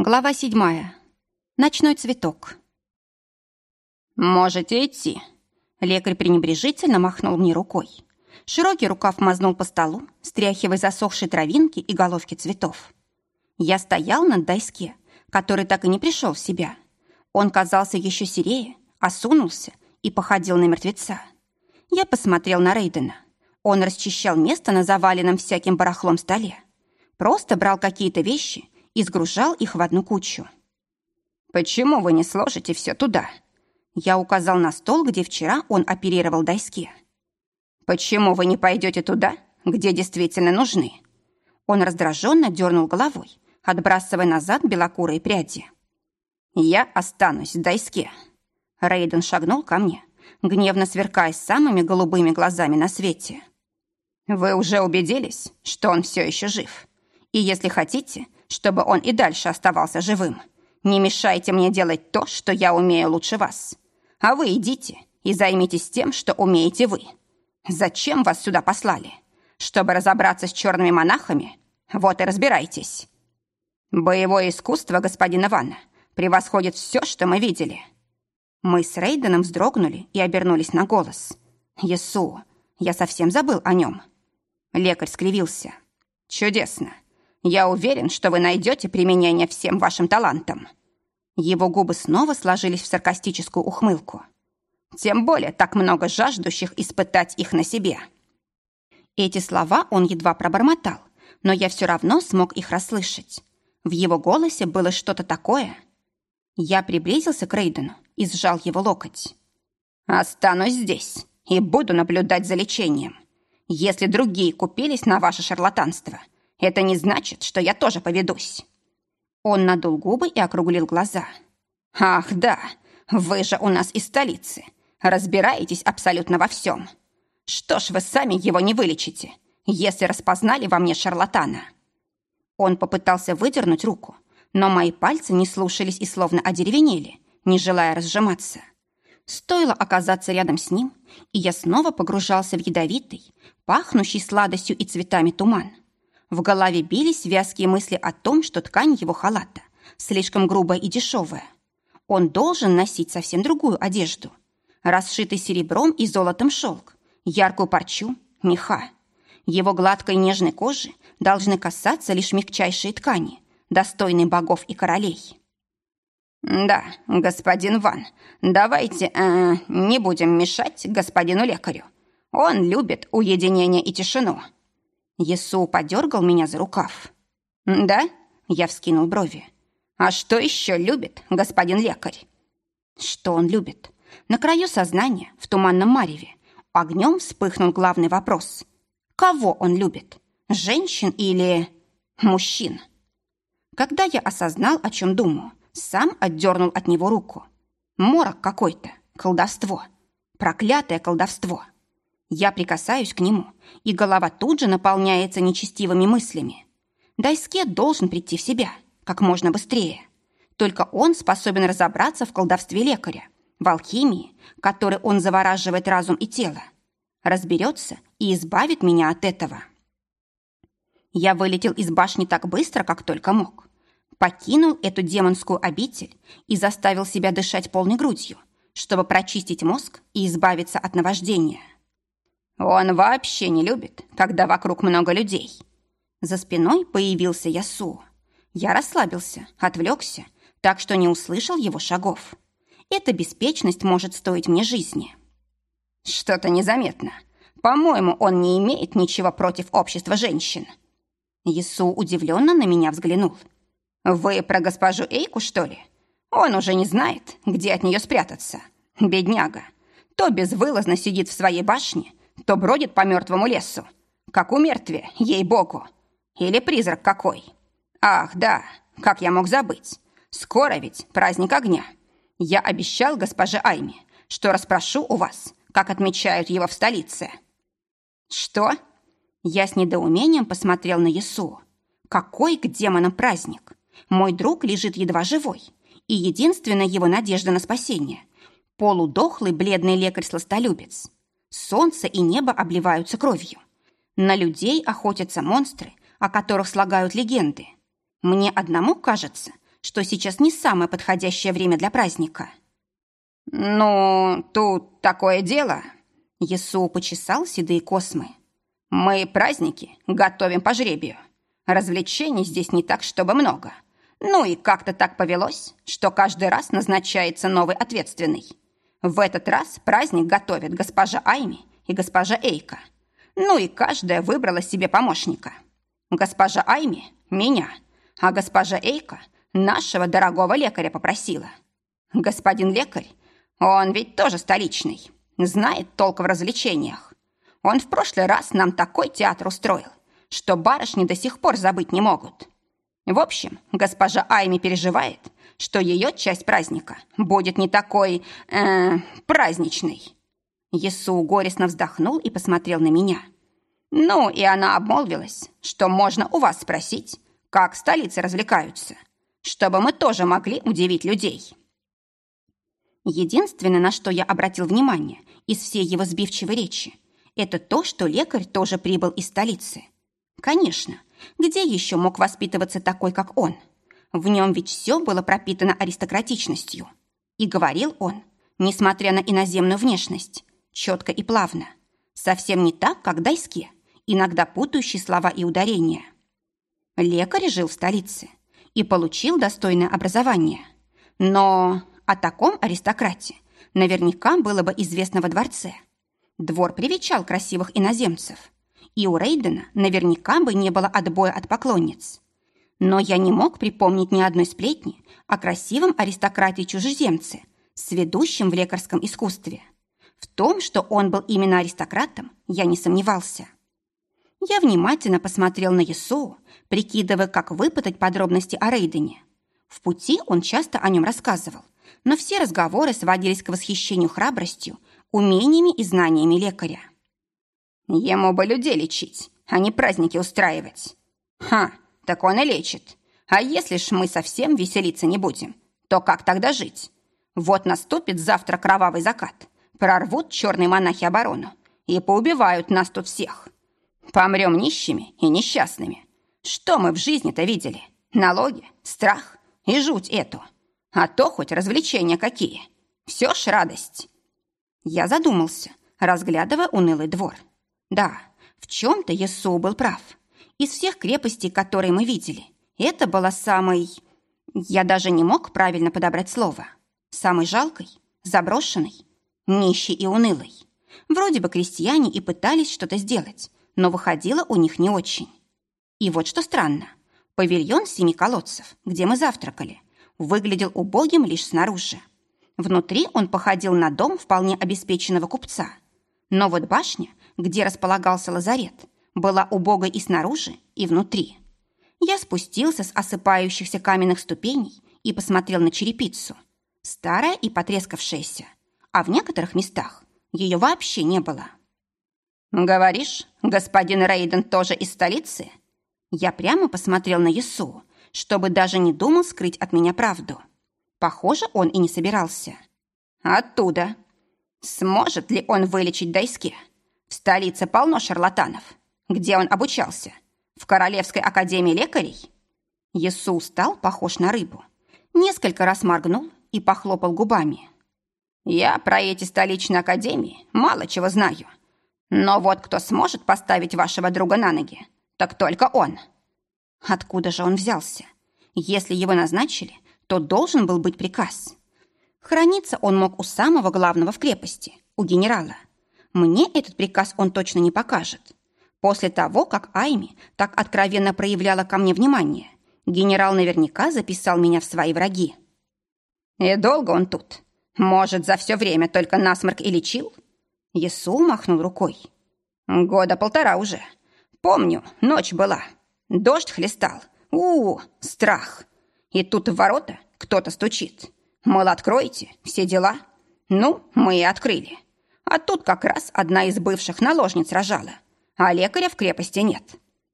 Глава седьмая. Ночной цветок. «Можете идти». Лекарь пренебрежительно махнул мне рукой. Широкий рукав мазнул по столу, стряхивая засохшие травинки и головки цветов. Я стоял над доске, который так и не пришел в себя. Он казался еще серее, осунулся и походил на мертвеца. Я посмотрел на Рейдена. Он расчищал место на заваленном всяким барахлом столе. Просто брал какие-то вещи и сгружал их в одну кучу. «Почему вы не сложите все туда?» Я указал на стол, где вчера он оперировал доске. «Почему вы не пойдете туда, где действительно нужны?» Он раздраженно дернул головой, отбрасывая назад белокурые пряди. «Я останусь в доске». Рейден шагнул ко мне, гневно сверкая самыми голубыми глазами на свете. «Вы уже убедились, что он все еще жив? И если хотите, чтобы он и дальше оставался живым. Не мешайте мне делать то, что я умею лучше вас. А вы идите и займитесь тем, что умеете вы. Зачем вас сюда послали? Чтобы разобраться с черными монахами? Вот и разбирайтесь. Боевое искусство господина Ванна превосходит все, что мы видели. Мы с Рейденом вздрогнули и обернулись на голос. Есу, я совсем забыл о нем. Лекарь скривился. Чудесно. Я уверен, что вы найдете применение всем вашим талантам». Его губы снова сложились в саркастическую ухмылку. «Тем более так много жаждущих испытать их на себе». Эти слова он едва пробормотал, но я все равно смог их расслышать. В его голосе было что-то такое. Я приблизился к Рейдену и сжал его локоть. «Останусь здесь и буду наблюдать за лечением. Если другие купились на ваше шарлатанство – это не значит, что я тоже поведусь». Он надул губы и округлил глаза. «Ах, да, вы же у нас из столицы. Разбираетесь абсолютно во всем. Что ж вы сами его не вылечите, если распознали во мне шарлатана?» Он попытался выдернуть руку, но мои пальцы не слушались и словно одеревенели, не желая разжиматься. Стоило оказаться рядом с ним, и я снова погружался в ядовитый, пахнущий сладостью и цветами туман. В голове бились вязкие мысли о том, что ткань его халата слишком грубая и дешевая. Он должен носить совсем другую одежду. Расшитый серебром и золотом шелк, яркую парчу, меха. Его гладкой нежной кожи должны касаться лишь мягчайшие ткани, достойные богов и королей. «Да, господин Ван, давайте э, не будем мешать господину лекарю. Он любит уединение и тишину». Есу подергал меня за рукав. «Да?» — я вскинул брови. «А что еще любит господин лекарь?» «Что он любит?» На краю сознания, в туманном мареве, огнем вспыхнул главный вопрос. Кого он любит? Женщин или... мужчин? Когда я осознал, о чем думаю, сам отдернул от него руку. Морок какой-то, колдовство. Проклятое колдовство. Я прикасаюсь к нему, и голова тут же наполняется нечестивыми мыслями. Дайске должен прийти в себя как можно быстрее. Только он способен разобраться в колдовстве лекаря, в алхимии, которой он завораживает разум и тело. Разберется и избавит меня от этого. Я вылетел из башни так быстро, как только мог. Покинул эту демонскую обитель и заставил себя дышать полной грудью, чтобы прочистить мозг и избавиться от наваждения. Он вообще не любит, когда вокруг много людей. За спиной появился Ясу. Я расслабился, отвлекся, так что не услышал его шагов. Эта беспечность может стоить мне жизни. Что-то незаметно. По-моему, он не имеет ничего против общества женщин. Ясу удивленно на меня взглянул. Вы про госпожу Эйку, что ли? Он уже не знает, где от нее спрятаться. Бедняга. То безвылазно сидит в своей башне, то бродит по мертвому лесу, как у мертвия, ей-богу. Или призрак какой. Ах, да, как я мог забыть. Скоро ведь праздник огня. Я обещал госпоже Айме, что расспрошу у вас, как отмечают его в столице. Что? Я с недоумением посмотрел на Ясу. Какой к демонам праздник? Мой друг лежит едва живой, и единственная его надежда на спасение – полудохлый бледный лекарь-сластолюбец. Солнце и небо обливаются кровью. На людей охотятся монстры, о которых слагают легенды. Мне одному кажется, что сейчас не самое подходящее время для праздника. «Ну, тут такое дело...» Есу почесал седые космы. «Мы праздники готовим по жребию. Развлечений здесь не так, чтобы много. Ну и как-то так повелось, что каждый раз назначается новый ответственный. В этот раз праздник готовят госпожа Айми и госпожа Эйка. Ну и каждая выбрала себе помощника. Госпожа Айми – меня, а госпожа Эйка – нашего дорогого лекаря попросила. Господин лекарь, он ведь тоже столичный, знает толк в развлечениях. Он в прошлый раз нам такой театр устроил, что барышни до сих пор забыть не могут. В общем, госпожа Айми переживает, что ее часть праздника будет не такой, э, праздничной. Есу горестно вздохнул и посмотрел на меня. Ну, и она обмолвилась, что можно у вас спросить, как в столице развлекаются, чтобы мы тоже могли удивить людей. Единственное, на что я обратил внимание из всей его сбивчивой речи, это то, что лекарь тоже прибыл из столицы. Конечно, где еще мог воспитываться такой, как он? В нем ведь все было пропитано аристократичностью. И говорил он, несмотря на иноземную внешность, четко и плавно. Совсем не так, как Дайске, иногда путающий слова и ударения. Лекарь жил в столице и получил достойное образование. Но о таком аристократе наверняка было бы известно во дворце. Двор привечал красивых иноземцев, и у Рейдена наверняка бы не было отбоя от поклонниц. Но я не мог припомнить ни одной сплетни о красивом аристократе-чужеземце, сведущем в лекарском искусстве. В том, что он был именно аристократом, я не сомневался. Я внимательно посмотрел на Ясоу, прикидывая, как выпытать подробности о Рейдене. В пути он часто о нем рассказывал, но все разговоры сводились к восхищению храбростью, умениями и знаниями лекаря. Ему бы людей лечить, а не праздники устраивать. Ха, так он и лечит. А если ж мы совсем веселиться не будем, то как тогда жить? Вот наступит завтра кровавый закат, прорвут черные монахи оборону и поубивают нас тут всех. Помрем нищими и несчастными. Что мы в жизни-то видели? Налоги, страх и жуть эту. А то хоть развлечения какие. Все ж радость. Я задумался, разглядывая унылый двор. Да, в чем-то Есу был прав. Из всех крепостей, которые мы видели, это была самой... Я даже не мог правильно подобрать слово. Самой жалкой, заброшенной, нищей и унылой. Вроде бы крестьяне и пытались что-то сделать, но выходило у них не очень. И вот что странно. Павильон семи колодцев, где мы завтракали, выглядел убогим лишь снаружи. Внутри он походил на дом вполне обеспеченного купца. Но вот башня, где располагался лазарет, была убогой и снаружи, и внутри. Я спустился с осыпающихся каменных ступеней и посмотрел на черепицу. Старая и потрескавшаяся, а в некоторых местах ее вообще не было. «Говоришь, господин Рейден тоже из столицы?» Я прямо посмотрел на Ясу, чтобы даже не думал скрыть от меня правду. Похоже, он и не собирался. «Оттуда. Сможет ли он вылечить Дайске? В столице полно шарлатанов. Где он обучался? В Королевской академии лекарей?» Ясу стал похож на рыбу. Несколько раз моргнул и похлопал губами. «Я про эти столичные академии мало чего знаю. Но вот кто сможет поставить вашего друга на ноги, так только он. Откуда же он взялся? Если его назначили, то должен был быть приказ. Храниться он мог у самого главного в крепости, у генерала. Мне этот приказ он точно не покажет. После того, как Айми так откровенно проявляла ко мне внимание, генерал наверняка записал меня в свои враги. И долго он тут? Может, за все время только насморк и лечил? Есу махнул рукой. «Года полтора уже. Помню, ночь была. Дождь хлестал. у, -у страх. И тут в ворота кто-то стучит. Мол, откройте, все дела. Ну, мы и открыли. А тут как раз одна из бывших наложниц рожала. А лекаря в крепости нет.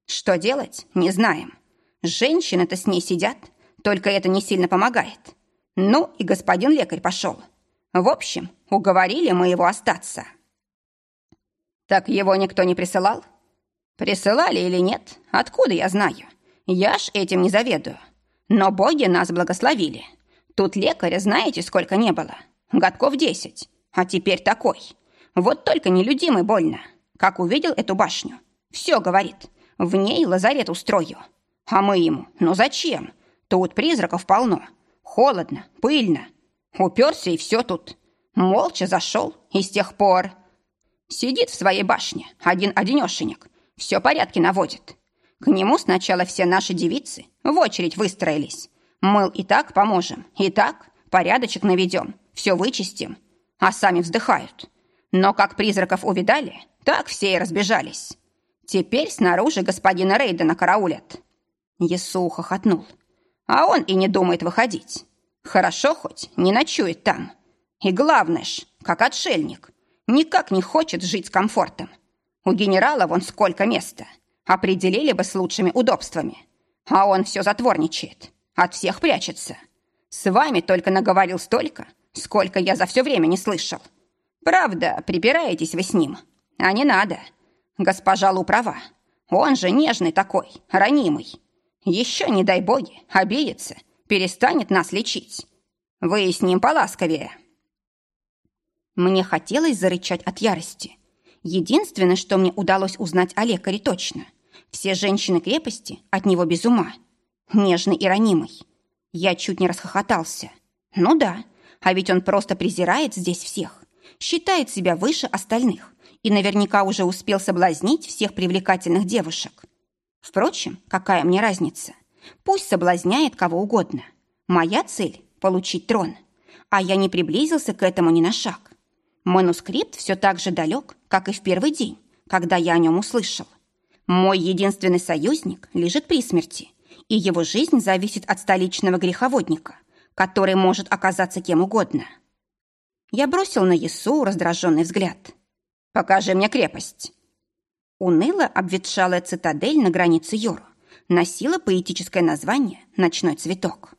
Что делать, не знаем. Женщины-то с ней сидят, только это не сильно помогает. Ну, и господин лекарь пошел. В общем, уговорили мы его остаться». «Так его никто не присылал?» «Присылали или нет, откуда я знаю? Я ж этим не заведую. Но боги нас благословили. Тут лекаря знаете, сколько не было? Годков десять. А теперь такой. Вот только нелюдимый больно. Как увидел эту башню. Все, говорит, в ней лазарет устрою. А мы ему, ну зачем? Тут призраков полно. Холодно, пыльно. Уперся и все тут. Молча зашел, и с тех пор... Сидит в своей башне, один-одинешенек. Все порядки наводит. К нему сначала все наши девицы в очередь выстроились. Мыл и так поможем, и так порядочек наведем, все вычистим. А сами вздыхают. Но как призраков увидали, так все и разбежались. Теперь снаружи господина Рейдена караулят. Есу хохотнул. А он и не думает выходить. Хорошо хоть не ночует там. И главное ж, как отшельник, никак не хочет жить с комфортом. У генерала вон сколько места. Определили бы с лучшими удобствами. А он все затворничает. От всех прячется. С вами только наговорил столько, сколько я за все время не слышал. Правда, припираетесь вы с ним. А не надо. Госпожа Лу права. Он же нежный такой, ранимый. Еще, не дай боги, обидится, перестанет нас лечить. Вы с ним поласковее. Мне хотелось зарычать от ярости. Единственное, что мне удалось узнать о лекаре точно. Все женщины крепости от него без ума. Нежный и ранимый. Я чуть не расхохотался. Ну да, а ведь он просто презирает здесь всех. Считает себя выше остальных и наверняка уже успел соблазнить всех привлекательных девушек. Впрочем, какая мне разница? Пусть соблазняет кого угодно. Моя цель – получить трон. А я не приблизился к этому ни на шаг. Манускрипт все так же далек, как и в первый день, когда я о нем услышал. Мой единственный союзник лежит при смерти, и его жизнь зависит от столичного греховодника, который может оказаться кем угодно. Я бросил на Есу раздраженный взгляд. «Покажи мне крепость». Уныло обветшалая цитадель на границе Йору носила поэтическое название «Ночной цветок».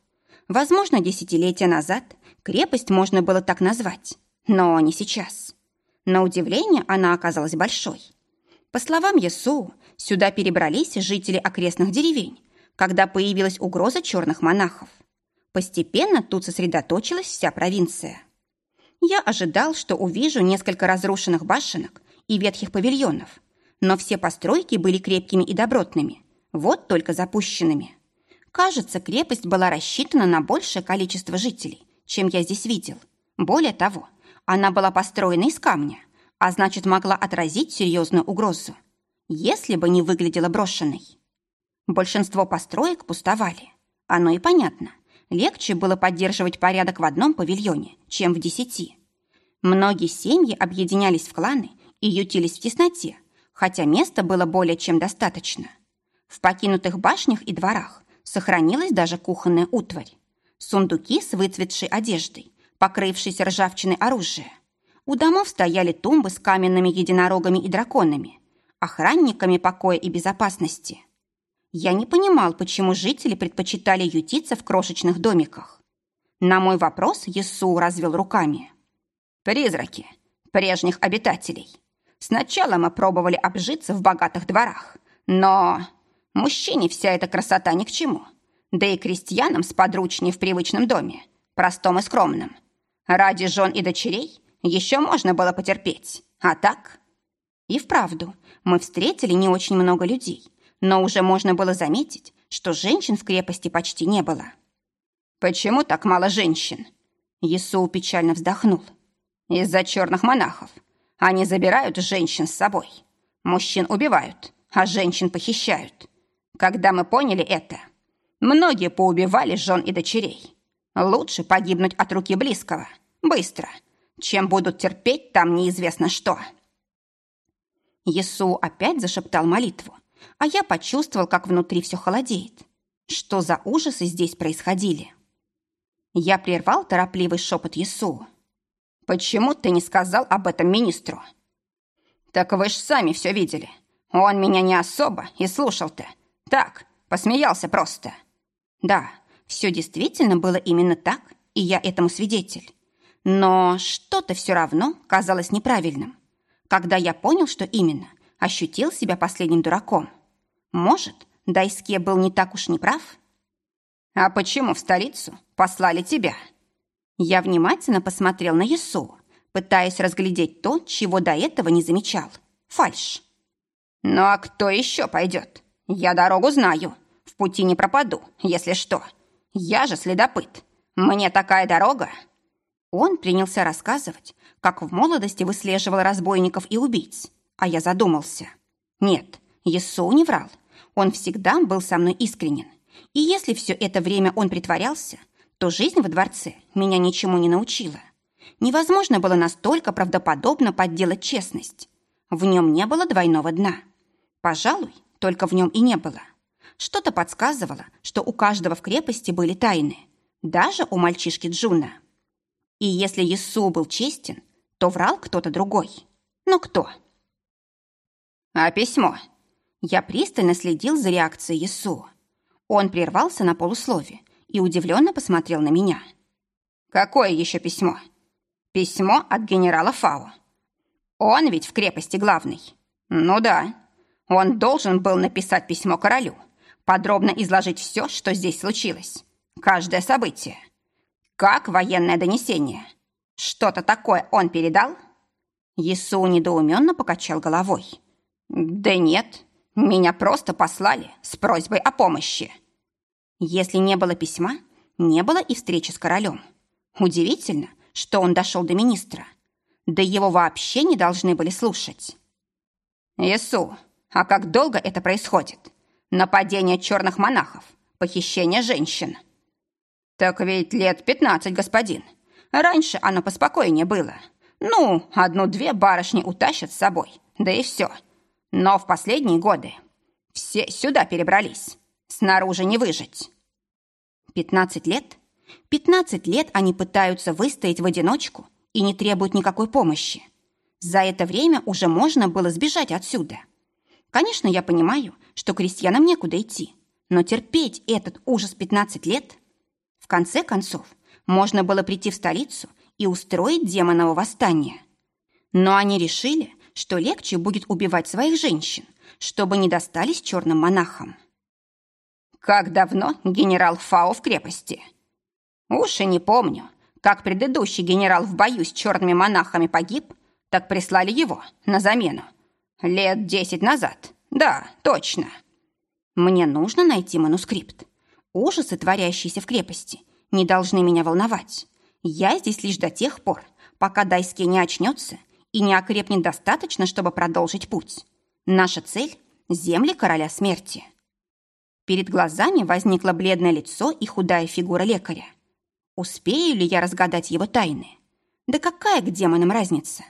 Возможно, десятилетия назад крепость можно было так назвать, но не сейчас. На удивление она оказалась большой. По словам Ясу, сюда перебрались жители окрестных деревень, когда появилась угроза черных монахов. Постепенно тут сосредоточилась вся провинция. Я ожидал, что увижу несколько разрушенных башенок и ветхих павильонов, но все постройки были крепкими и добротными, вот только запущенными. Кажется, крепость была рассчитана на большее количество жителей, чем я здесь видел. Более того, она была построена из камня, а значит, могла отразить серьезную угрозу, если бы не выглядела брошенной. Большинство построек пустовали. Оно и понятно. Легче было поддерживать порядок в одном павильоне, чем в десяти. Многие семьи объединялись в кланы и ютились в тесноте, хотя места было более чем достаточно. В покинутых башнях и дворах сохранилась даже кухонная утварь. Сундуки с выцветшей одеждой, покрывшейся ржавчиной оружия. У домов стояли тумбы с каменными единорогами и драконами, охранниками покоя и безопасности. Я не понимал, почему жители предпочитали ютиться в крошечных домиках. На мой вопрос Есу развел руками. «Призраки прежних обитателей. Сначала мы пробовали обжиться в богатых дворах, но мужчине вся эта красота ни к чему. Да и крестьянам сподручнее в привычном доме, простом и скромном. Ради жен и дочерей еще можно было потерпеть, а так... И вправду, мы встретили не очень много людей, но уже можно было заметить, что женщин в крепости почти не было. «Почему так мало женщин?» Есу печально вздохнул. «Из-за черных монахов. Они забирают женщин с собой. Мужчин убивают, а женщин похищают. Когда мы поняли это, многие поубивали жен и дочерей. Лучше погибнуть от руки близкого, быстро, чем будут терпеть там неизвестно что». Есу опять зашептал молитву, а я почувствовал, как внутри все холодеет. Что за ужасы здесь происходили? Я прервал торопливый шепот Есу. «Почему ты не сказал об этом министру?» «Так вы ж сами все видели. Он меня не особо и слушал-то. Так, посмеялся просто». «Да, все действительно было именно так, и я этому свидетель. Но что-то все равно казалось неправильным. Когда я понял, что именно, ощутил себя последним дураком. Может, Дайске был не так уж неправ? «А почему в столицу послали тебя?» Я внимательно посмотрел на Ясу, пытаясь разглядеть то, чего до этого не замечал. Фальш. «Ну а кто еще пойдет? Я дорогу знаю. В пути не пропаду, если что. Я же следопыт. Мне такая дорога...» Он принялся рассказывать, как в молодости выслеживал разбойников и убийц. А я задумался. Нет, Есоу не врал. Он всегда был со мной искренен. И если все это время он притворялся, то жизнь во дворце меня ничему не научила. Невозможно было настолько правдоподобно подделать честность. В нем не было двойного дна. Пожалуй, только в нем и не было. Что-то подсказывало, что у каждого в крепости были тайны. Даже у мальчишки Джуна. И если Есу был честен, то врал кто-то другой. Но кто? А письмо? Я пристально следил за реакцией Есу. Он прервался на полуслове и удивленно посмотрел на меня. «Какое еще письмо?» «Письмо от генерала Фао. Он ведь в крепости главный». «Ну да. Он должен был написать письмо королю, подробно изложить все, что здесь случилось. Каждое событие. Как военное донесение. Что-то такое он передал?» Есу недоуменно покачал головой. «Да нет, меня просто послали с просьбой о помощи». Если не было письма, не было и встречи с королем. Удивительно, что он дошел до министра. Да его вообще не должны были слушать. «Ису, а как долго это происходит? Нападение черных монахов, похищение женщин?» «Так ведь лет пятнадцать, господин. Раньше оно поспокойнее было. Ну, одну-две барышни утащат с собой, да и все. Но в последние годы все сюда перебрались. Снаружи не выжить. Пятнадцать лет? Пятнадцать лет они пытаются выстоять в одиночку и не требуют никакой помощи. За это время уже можно было сбежать отсюда. Конечно, я понимаю, что крестьянам некуда идти, но терпеть этот ужас пятнадцать лет... В конце концов, можно было прийти в столицу и устроить демоново восстание. Но они решили, что легче будет убивать своих женщин, чтобы не достались черным монахам. Как давно генерал Фао в крепости? Уж и не помню, как предыдущий генерал в бою с черными монахами погиб, так прислали его на замену. Лет десять назад. Да, точно. Мне нужно найти манускрипт. Ужасы, творящиеся в крепости, не должны меня волновать. Я здесь лишь до тех пор, пока Дайский не очнется и не окрепнет достаточно, чтобы продолжить путь. Наша цель – земли короля смерти. Перед глазами возникло бледное лицо и худая фигура лекаря. Успею ли я разгадать его тайны? Да какая к демонам разница?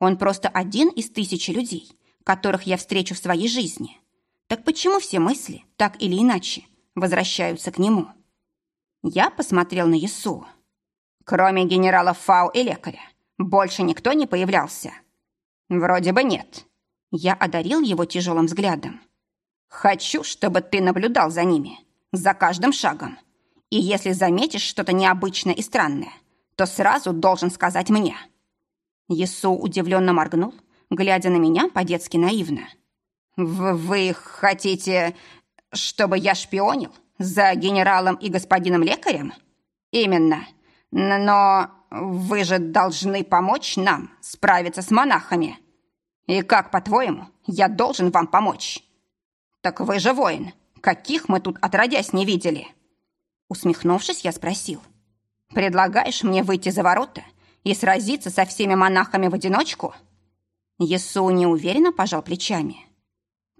Он просто один из тысячи людей, которых я встречу в своей жизни. Так почему все мысли, так или иначе, возвращаются к нему? Я посмотрел на Ясуа. Кроме генерала Фау и лекаря, больше никто не появлялся? Вроде бы нет. Я одарил его тяжелым взглядом. Хочу, чтобы ты наблюдал за ними, за каждым шагом. И если заметишь что-то необычное и странное, то сразу должен сказать мне». Есу удивленно моргнул, глядя на меня по-детски наивно. «Вы хотите, чтобы я шпионил за генералом и господином лекарем?» «Именно. Но вы же должны помочь нам справиться с монахами. И как, по-твоему, я должен вам помочь?» «Так вы же воин. Каких мы тут отродясь не видели?» Усмехнувшись, я спросил. «Предлагаешь мне выйти за ворота и сразиться со всеми монахами в одиночку?» Есу неуверенно пожал плечами.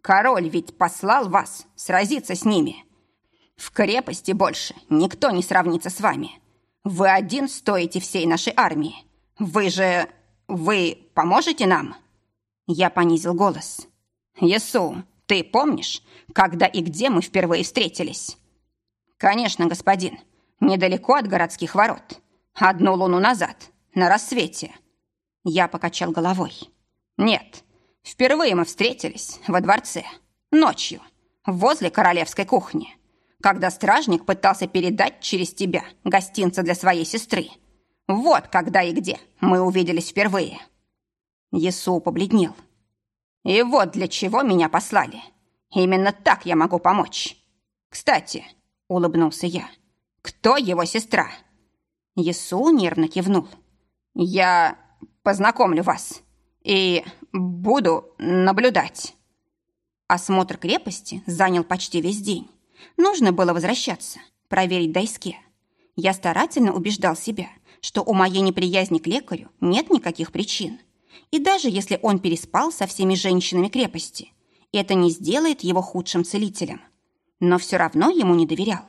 «Король ведь послал вас сразиться с ними. В крепости больше никто не сравнится с вами. Вы один стоите всей нашей армии. Вы же... вы поможете нам?» Я понизил голос. «Есу, ты помнишь, когда и где мы впервые встретились?» «Конечно, господин. Недалеко от городских ворот. Одну луну назад, на рассвете». Я покачал головой. «Нет, впервые мы встретились во дворце. Ночью, возле королевской кухни когда стражник пытался передать через тебя гостинца для своей сестры. Вот когда и где мы увиделись впервые». Есу побледнел. «И вот для чего меня послали. Именно так я могу помочь. Кстати, — улыбнулся я, Кто его сестра?» Есу нервно кивнул. «Я познакомлю вас и буду наблюдать». Осмотр крепости занял почти весь день. Нужно было возвращаться, проверить Дайске. Я старательно убеждал себя, что у моей неприязни к лекарю нет никаких причин. И даже если он переспал со всеми женщинами крепости, это не сделает его худшим целителем. Но все равно ему не доверял.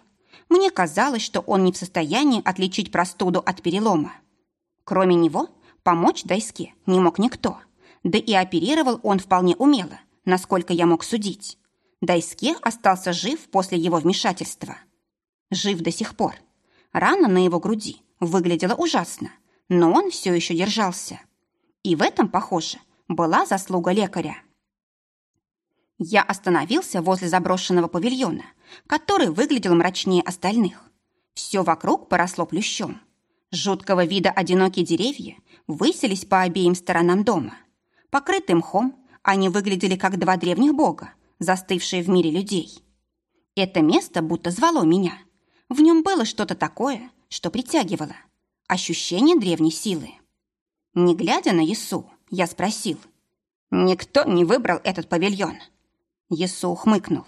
Мне казалось, что он не в состоянии отличить простуду от перелома. Кроме него, помочь Дайске не мог никто. Да и оперировал он вполне умело – насколько я мог судить. Дайске остался жив после его вмешательства. Жив до сих пор. Рана на его груди выглядела ужасно, но он все еще держался. И в этом, похоже, была заслуга лекаря. Я остановился возле заброшенного павильона, который выглядел мрачнее остальных. Все вокруг поросло плющом. Жуткого вида одинокие деревья высились по обеим сторонам дома. Покрытый мхом, они выглядели как два древних бога, застывшие в мире людей. Это место будто звало меня. В нем было что-то такое, что притягивало. Ощущение древней силы. Не глядя на Есу, я спросил. «Никто не выбрал этот павильон?» Есу хмыкнул.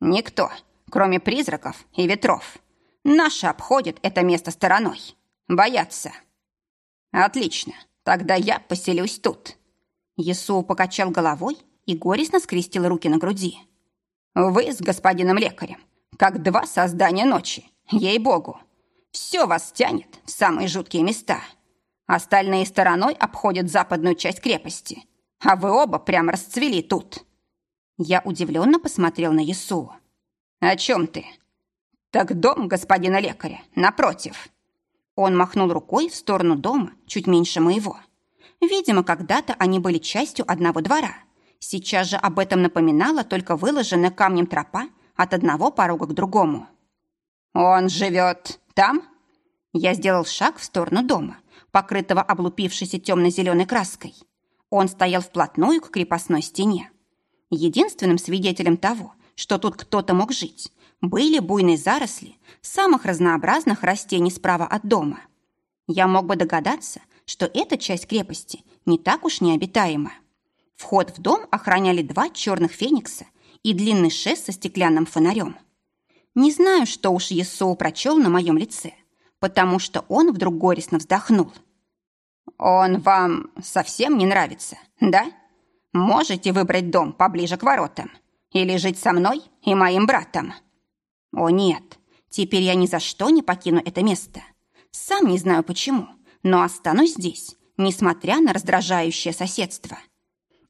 «Никто, кроме призраков и ветров. Наши обходят это место стороной. Боятся». «Отлично, тогда я поселюсь тут. Есу покачал головой и горестно скрестил руки на груди. «Вы с господином лекарем, как два создания ночи, ей-богу. Все вас тянет в самые жуткие места. Остальные стороной обходят западную часть крепости, а вы оба прямо расцвели тут». Я удивленно посмотрел на Есу. «О чем ты?» «Так дом господина лекаря, напротив». Он махнул рукой в сторону дома, чуть меньше моего. Видимо, когда-то они были частью одного двора. Сейчас же об этом напоминала только выложенная камнем тропа от одного порога к другому. «Он живет там?» Я сделал шаг в сторону дома, покрытого облупившейся темно-зеленой краской. Он стоял вплотную к крепостной стене. Единственным свидетелем того, что тут кто-то мог жить, были буйные заросли самых разнообразных растений справа от дома. Я мог бы догадаться, что эта часть крепости не так уж необитаема. Вход в дом охраняли два черных феникса и длинный шест со стеклянным фонарем. Не знаю, что уж Есоу прочел на моем лице, потому что он вдруг горестно вздохнул. «Он вам совсем не нравится, да? Можете выбрать дом поближе к воротам или жить со мной и моим братом?» «О нет, теперь я ни за что не покину это место. Сам не знаю почему, но останусь здесь, несмотря на раздражающее соседство.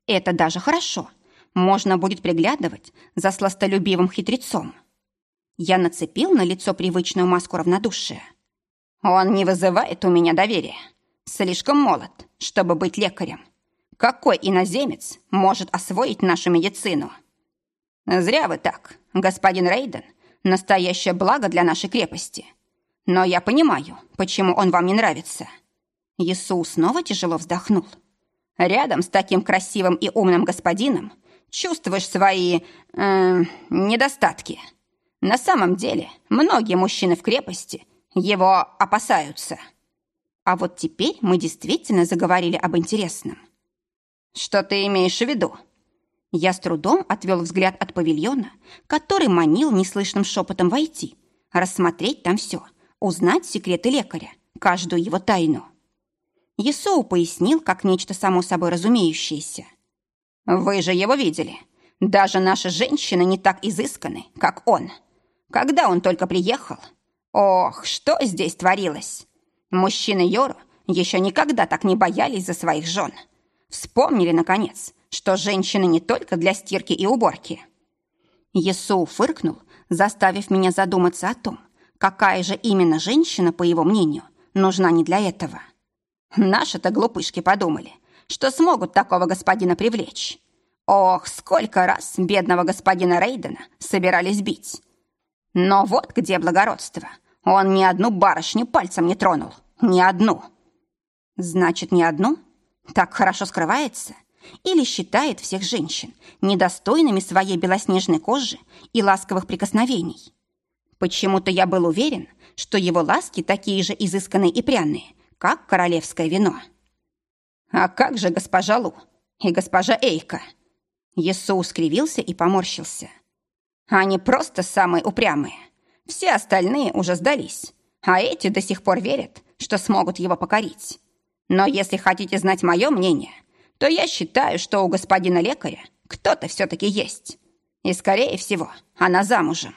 Это даже хорошо. Можно будет приглядывать за сластолюбивым хитрецом. Я нацепил на лицо привычную маску равнодушия. Он не вызывает у меня доверия. Слишком молод, чтобы быть лекарем. Какой иноземец может освоить нашу медицину? Зря вы так, господин Рейден. Настоящее благо для нашей крепости. Но я понимаю, почему он вам не нравится. Есу снова тяжело вздохнул. «Рядом с таким красивым и умным господином чувствуешь свои... Э, недостатки. На самом деле, многие мужчины в крепости его опасаются». А вот теперь мы действительно заговорили об интересном. «Что ты имеешь в виду?» Я с трудом отвел взгляд от павильона, который манил неслышным шепотом войти, рассмотреть там все, узнать секреты лекаря, каждую его тайну. Есоу пояснил, как нечто само собой разумеющееся. «Вы же его видели. Даже наши женщины не так изысканы, как он. Когда он только приехал? Ох, что здесь творилось! Мужчины Йору еще никогда так не боялись за своих жен. Вспомнили, наконец, что женщины не только для стирки и уборки». Есоу фыркнул, заставив меня задуматься о том, какая же именно женщина, по его мнению, нужна не для этого. Наши-то глупышки подумали, что смогут такого господина привлечь. Ох, сколько раз бедного господина Рейдена собирались бить. Но вот где благородство. Он ни одну барышню пальцем не тронул. Ни одну. Значит, ни одну? Так хорошо скрывается? Или считает всех женщин недостойными своей белоснежной кожи и ласковых прикосновений? Почему-то я был уверен, что его ласки такие же изысканные и пряные, как королевское вино. А как же госпожа Лу и госпожа Эйка? Есу скривился и поморщился. Они просто самые упрямые. Все остальные уже сдались, а эти до сих пор верят, что смогут его покорить. Но если хотите знать мое мнение, то я считаю, что у господина лекаря кто-то все-таки есть. И, скорее всего, она замужем.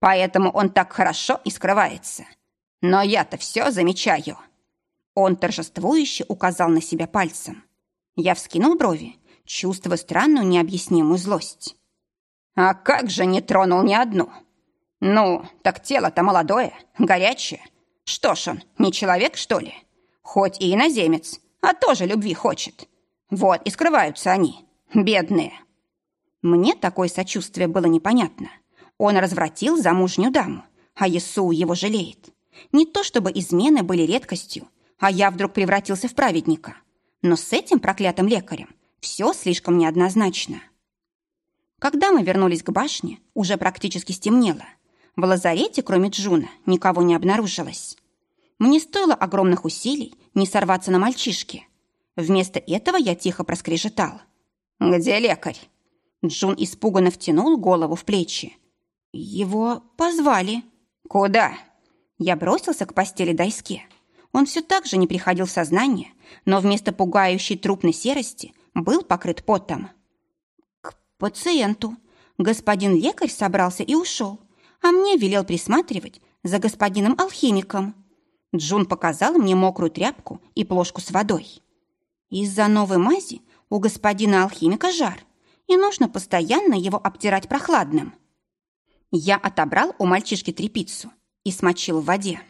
Поэтому он так хорошо и скрывается. Но я-то все замечаю. Он торжествующе указал на себя пальцем. Я вскинул брови, чувствуя странную необъяснимую злость. А как же не тронул ни одну? Ну, так тело-то молодое, горячее. Что ж он, не человек, что ли? Хоть и иноземец, а тоже любви хочет. Вот и скрываются они, бедные. Мне такое сочувствие было непонятно. Он развратил замужнюю даму, а Иису его жалеет. Не то чтобы измены были редкостью, а я вдруг превратился в праведника. Но с этим проклятым лекарем все слишком неоднозначно. Когда мы вернулись к башне, уже практически стемнело. В лазарете, кроме Джуна, никого не обнаружилось. Мне стоило огромных усилий не сорваться на мальчишке. Вместо этого я тихо проскрежетал. «Где лекарь?» Джун испуганно втянул голову в плечи. «Его позвали». «Куда?» Я бросился к постели Дайске. Он все так же не приходил в сознание, но вместо пугающей трупной серости был покрыт потом. «К пациенту. Господин лекарь собрался и ушел, а мне велел присматривать за господином алхимиком». Джун показал мне мокрую тряпку и плошку с водой. «Из-за новой мази у господина алхимика жар, и нужно постоянно его обтирать прохладным». Я отобрал у мальчишки трепицу и смочил в воде.